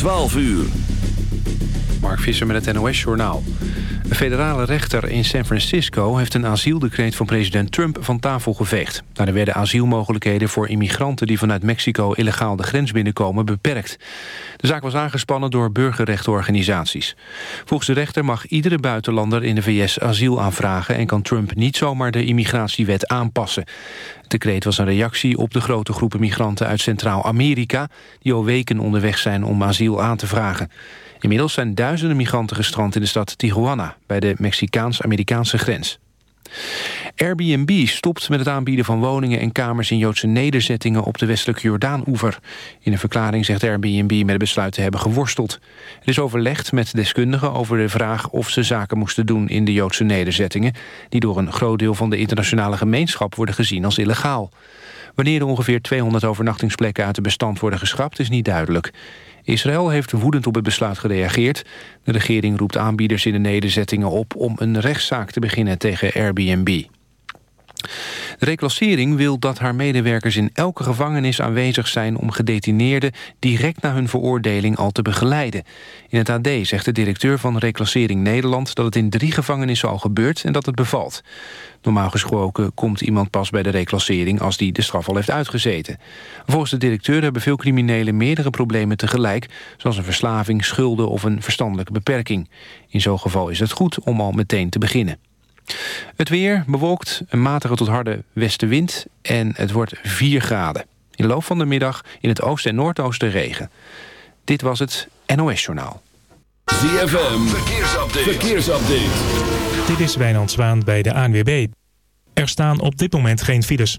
12 uur. Mark Visser met het NOS-journaal. Een federale rechter in San Francisco heeft een asieldecreet van president Trump van tafel geveegd. Daardoor werden asielmogelijkheden voor immigranten die vanuit Mexico illegaal de grens binnenkomen beperkt. De zaak was aangespannen door burgerrechtenorganisaties. Volgens de rechter mag iedere buitenlander in de VS asiel aanvragen en kan Trump niet zomaar de immigratiewet aanpassen. Het decreet was een reactie op de grote groepen migranten uit Centraal-Amerika die al weken onderweg zijn om asiel aan te vragen. Inmiddels zijn duizenden migranten gestrand in de stad Tijuana... bij de Mexicaans-Amerikaanse grens. Airbnb stopt met het aanbieden van woningen en kamers in Joodse nederzettingen op de westelijke Jordaan-oever. In een verklaring zegt Airbnb met het besluit te hebben geworsteld. Er is overlegd met deskundigen over de vraag of ze zaken moesten doen in de Joodse nederzettingen, die door een groot deel van de internationale gemeenschap worden gezien als illegaal. Wanneer er ongeveer 200 overnachtingsplekken uit het bestand worden geschrapt is niet duidelijk. Israël heeft woedend op het besluit gereageerd. De regering roept aanbieders in de nederzettingen op... om een rechtszaak te beginnen tegen Airbnb. De reclassering wil dat haar medewerkers in elke gevangenis aanwezig zijn... om gedetineerden direct na hun veroordeling al te begeleiden. In het AD zegt de directeur van Reclassering Nederland... dat het in drie gevangenissen al gebeurt en dat het bevalt. Normaal gesproken komt iemand pas bij de reclassering... als die de straf al heeft uitgezeten. Volgens de directeur hebben veel criminelen meerdere problemen tegelijk... zoals een verslaving, schulden of een verstandelijke beperking. In zo'n geval is het goed om al meteen te beginnen. Het weer bewolkt, een matige tot harde westenwind en het wordt 4 graden. In de loop van de middag in het oosten en noordoosten regen. Dit was het NOS Journaal. ZFM, verkeersupdate. verkeersupdate. Dit is Wijnand Zwaan bij de ANWB. Er staan op dit moment geen files.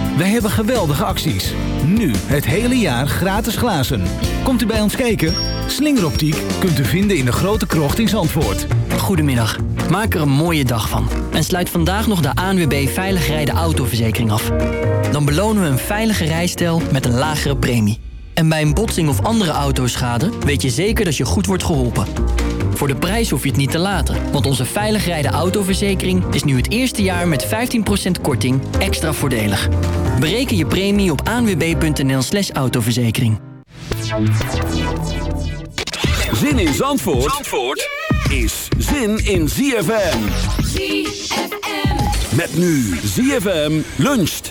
Wij hebben geweldige acties. Nu het hele jaar gratis glazen. Komt u bij ons kijken? Slingeroptiek kunt u vinden in de grote krocht in Zandvoort. Goedemiddag. Maak er een mooie dag van. En sluit vandaag nog de ANWB Veilig Rijden Autoverzekering af. Dan belonen we een veilige rijstijl met een lagere premie. En bij een botsing of andere autoschade weet je zeker dat je goed wordt geholpen. Voor de prijs hoef je het niet te laten, want onze veilig rijden autoverzekering is nu het eerste jaar met 15% korting extra voordelig. Bereken je premie op aanwb.nl slash autoverzekering. Zin in Zandvoort, Zandvoort is zin in ZFM. ZFM. Met nu ZFM luncht.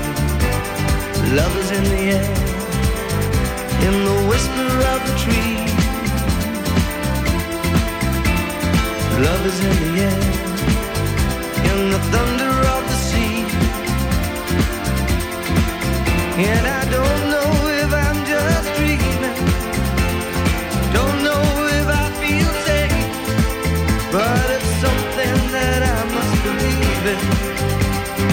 Love is in the air, in the whisper of the tree. Love is in the air, in the thunder of the sea. And I don't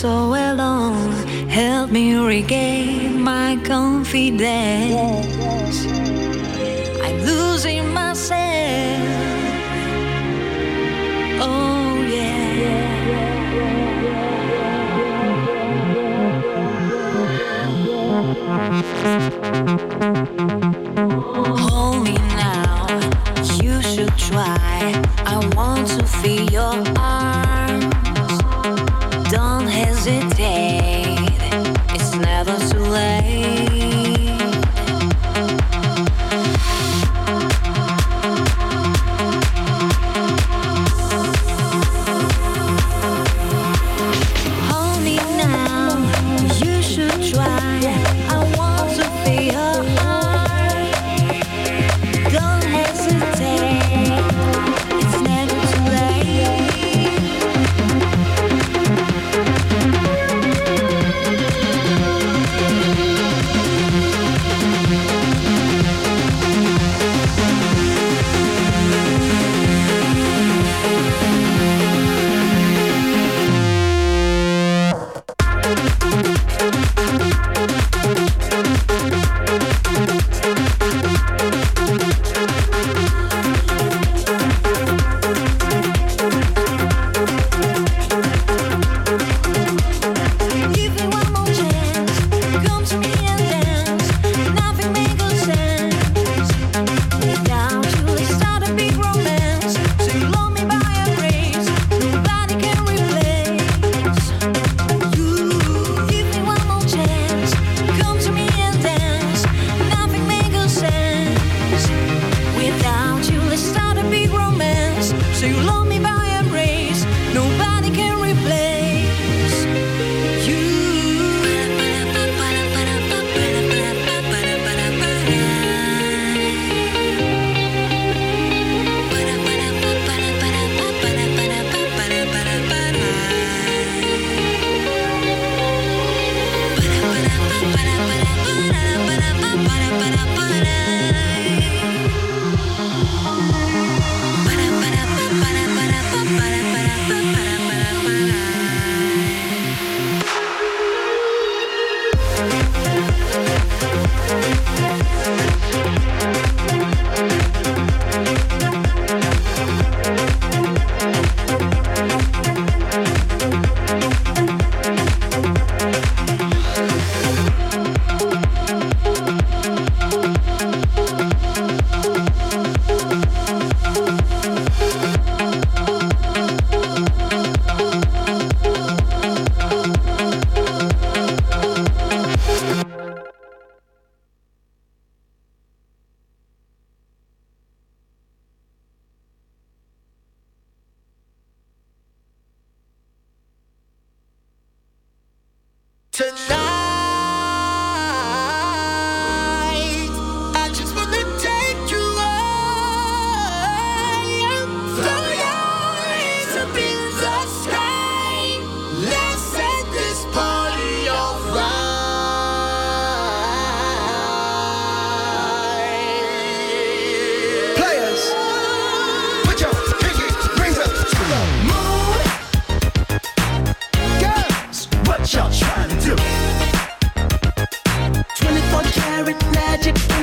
so alone. Help me regain my confidence. I'm losing myself. Oh, yeah. Hold me now. You should try. I want to feel your arms. love me by chip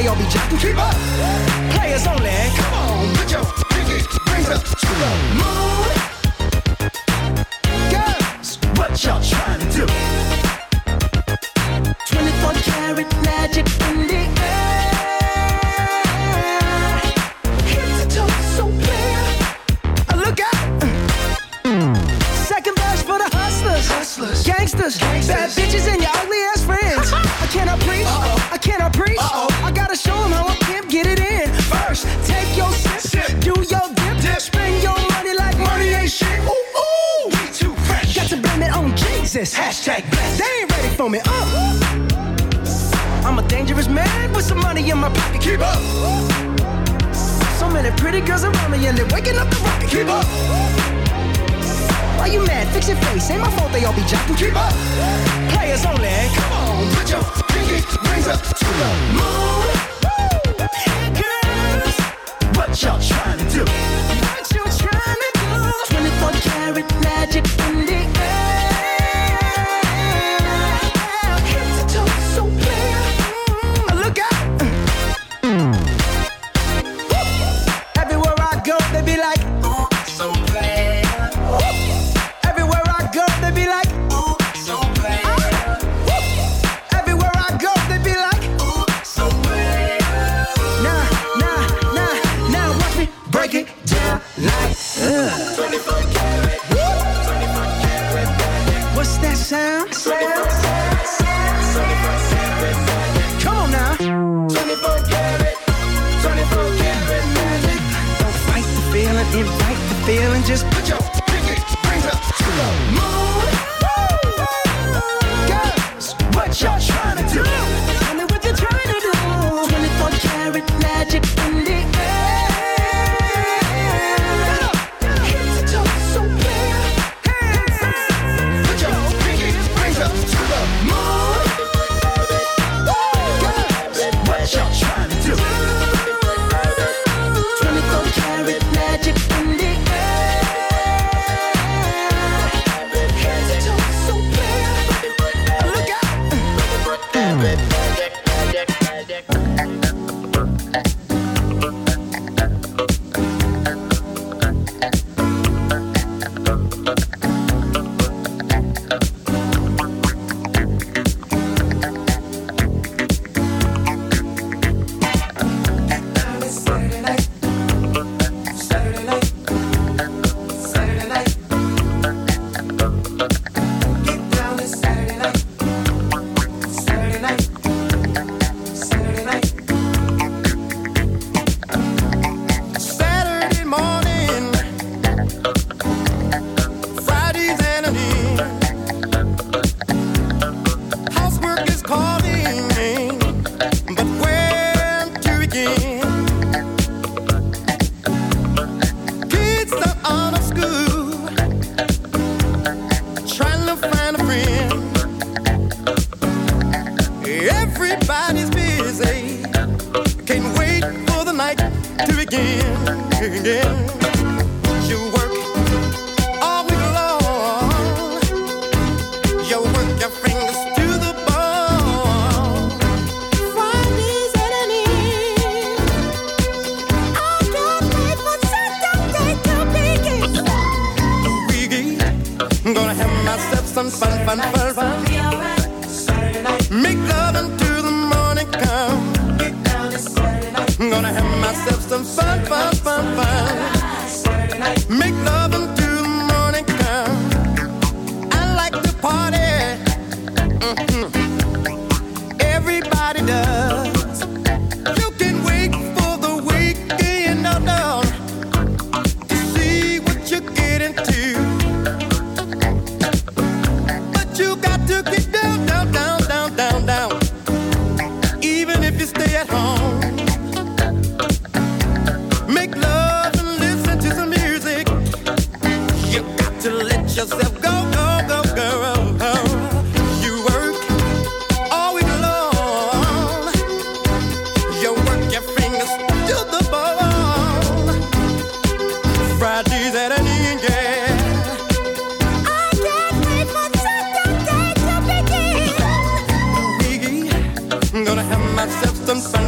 they all be jacking. Keep up. Players only. Come on, put your gonna have myself some fun,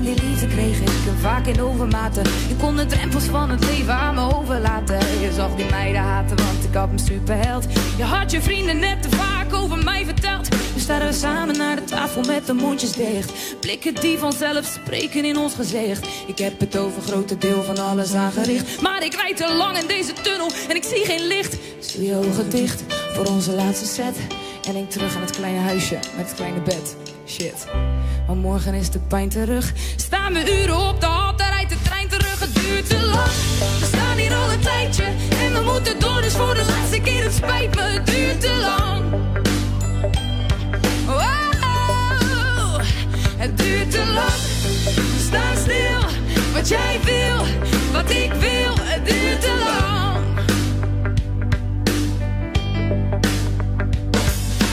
En liefde kreeg ik en vaak in overmaten. Je kon de drempels van het leven aan me overlaten. Je zag die meiden haten, want ik had me superheld. Je had je vrienden net te vaak over mij verteld. We staan samen naar de tafel met de mondjes dicht. Blikken die vanzelf spreken in ons gezicht. Ik heb het over grote deel van alles aangericht. Maar ik rijd te lang in deze tunnel en ik zie geen licht. Doe je ogen dicht voor onze laatste set. En denk terug aan het kleine huisje met het kleine bed. Shit. Maar morgen is de pijn terug. Staan we uren op de hal, daar rijdt de trein terug. Het duurt te lang. We staan hier al een tijdje. En we moeten door, dus voor de laatste keer. Het spijt me, het duurt te lang. Wow, het duurt te lang. We staan stil. Wat jij wil, wat ik wil. Het duurt te lang.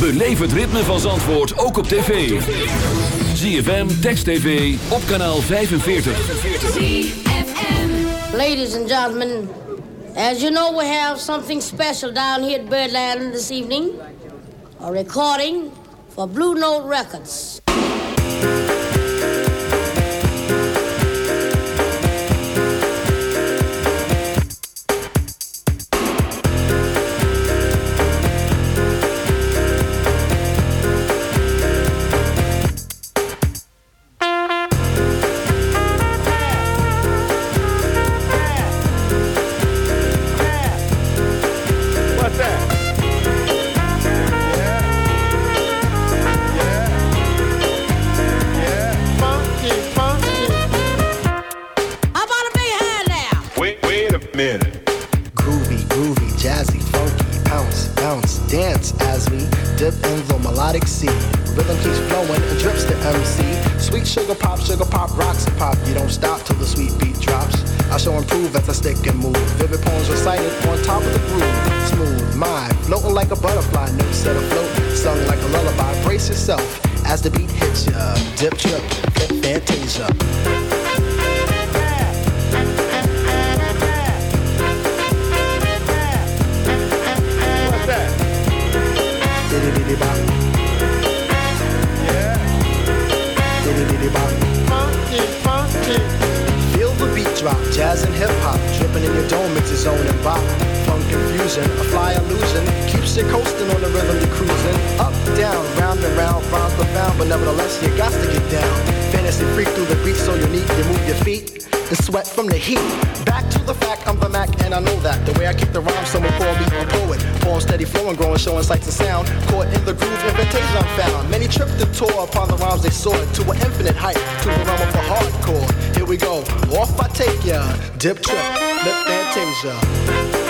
Beleef het ritme van Zandvoort ook op tv. ZFM, Text TV, op kanaal 45. Ladies and gentlemen, as you know, we have something special down here at Birdland this evening. A recording for Blue Note Records. Nevertheless you got to get down. Fantasy freak through the beat so unique, you move your feet and sweat from the heat. Back to the fact, I'm the Mac and I know that. The way I kick the rhyme, someone call me a poet. Form steady flowing, growing, showing sights and sound. Caught in the groove, invitation I'm found. Many tripped the tour upon the rhymes they soared to an infinite height, to the realm of the hardcore. Here we go, off I take ya. Dip trip, lip fantasia.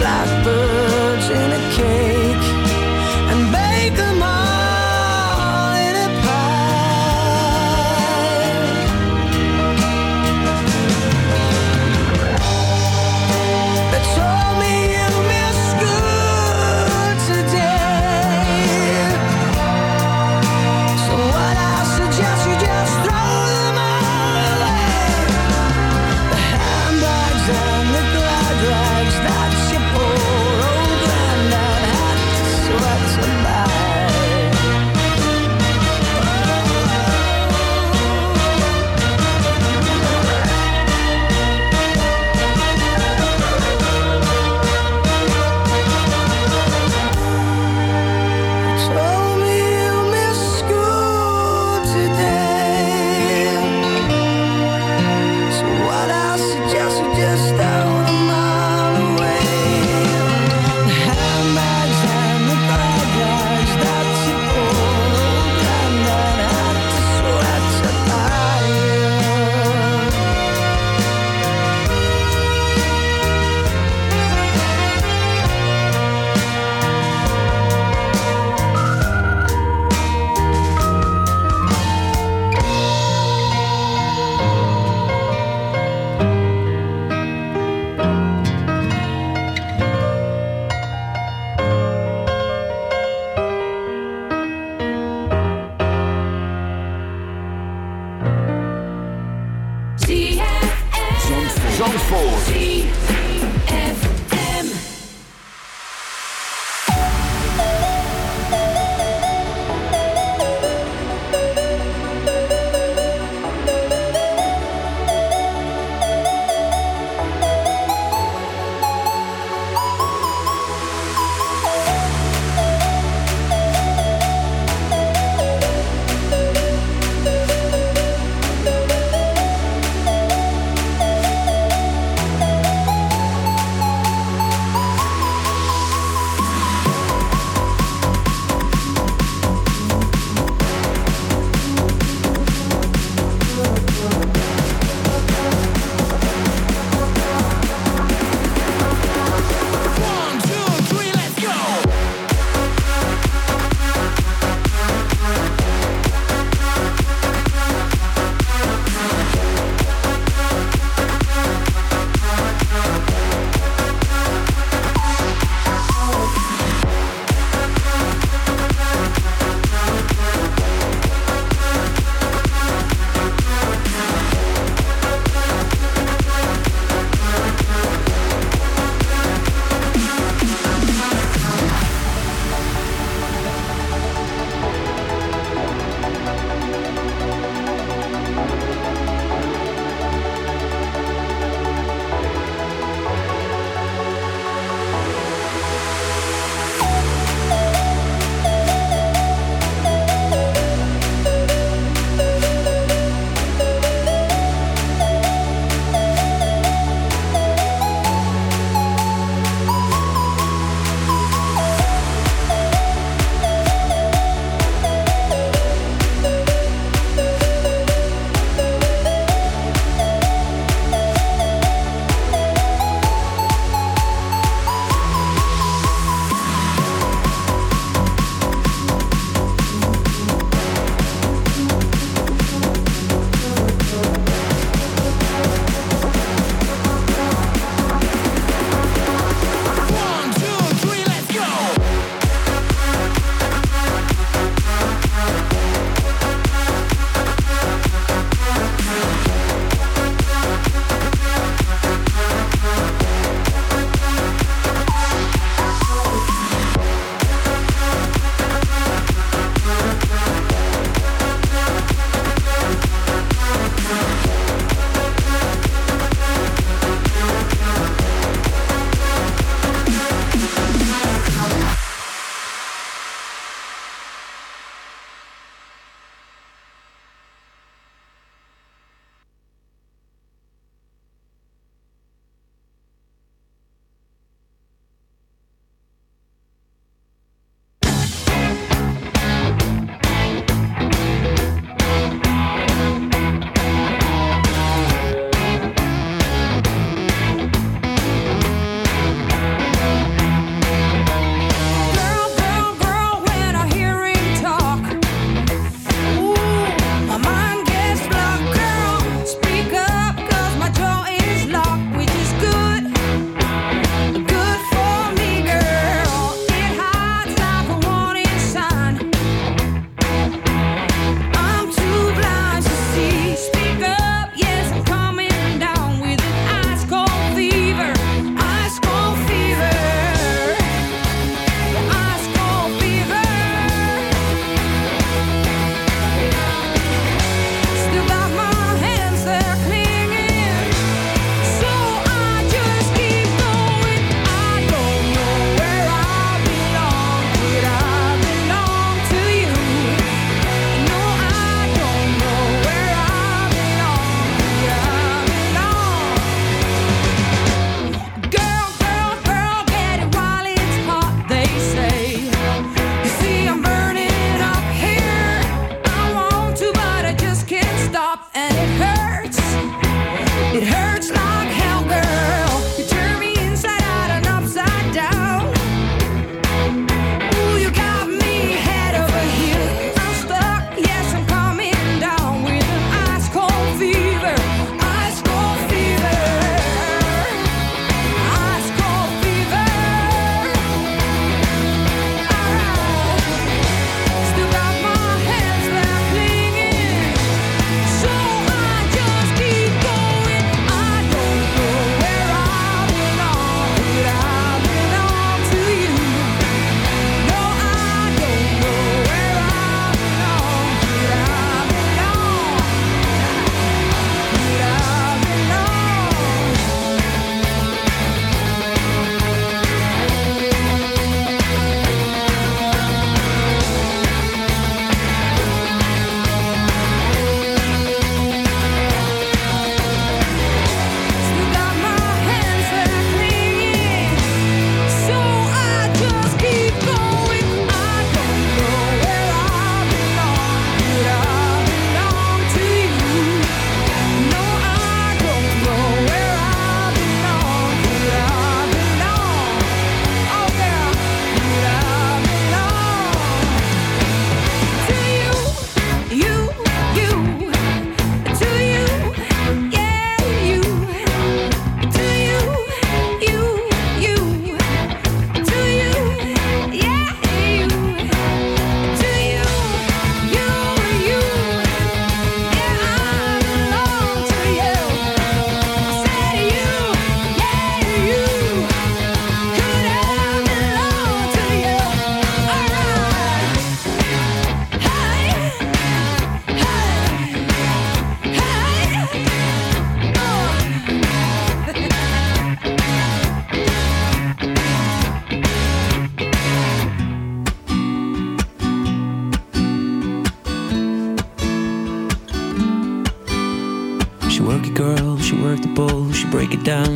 Twenty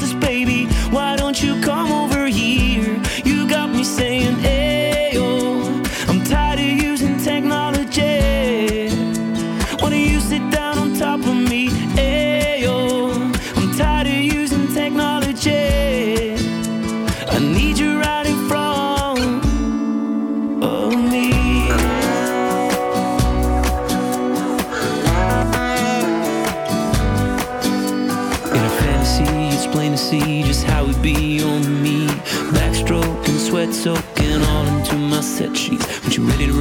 don't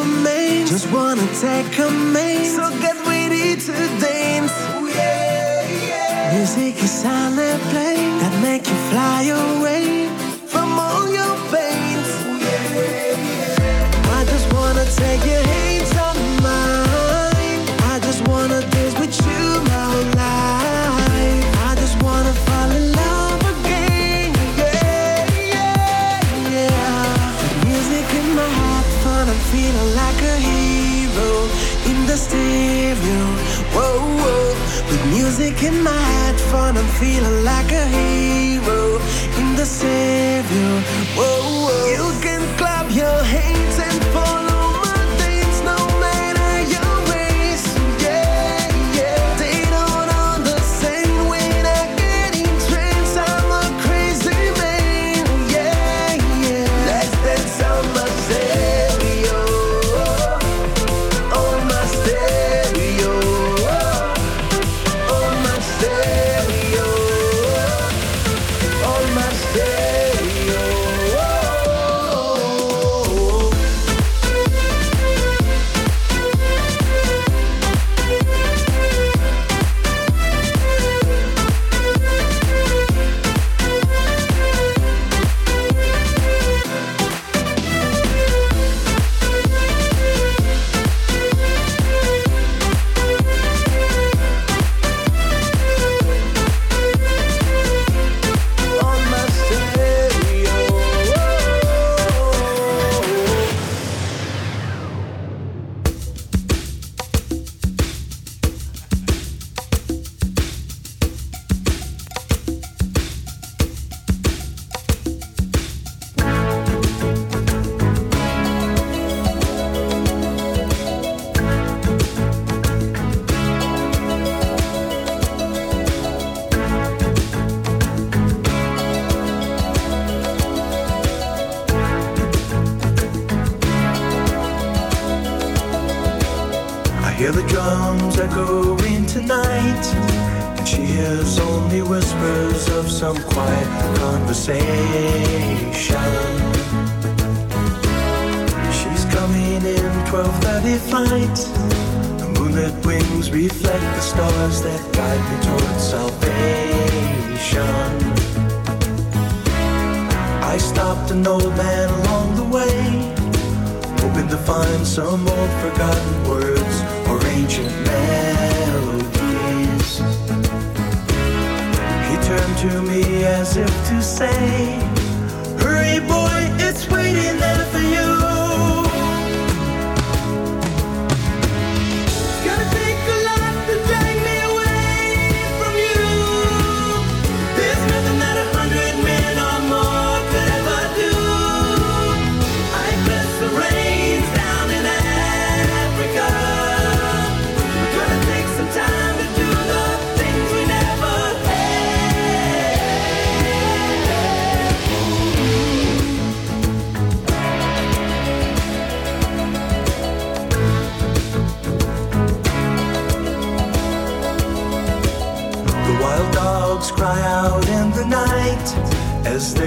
remains. Just wanna take a main. So get ready to dance. Music is silent play that make you fly away feeling like a hero.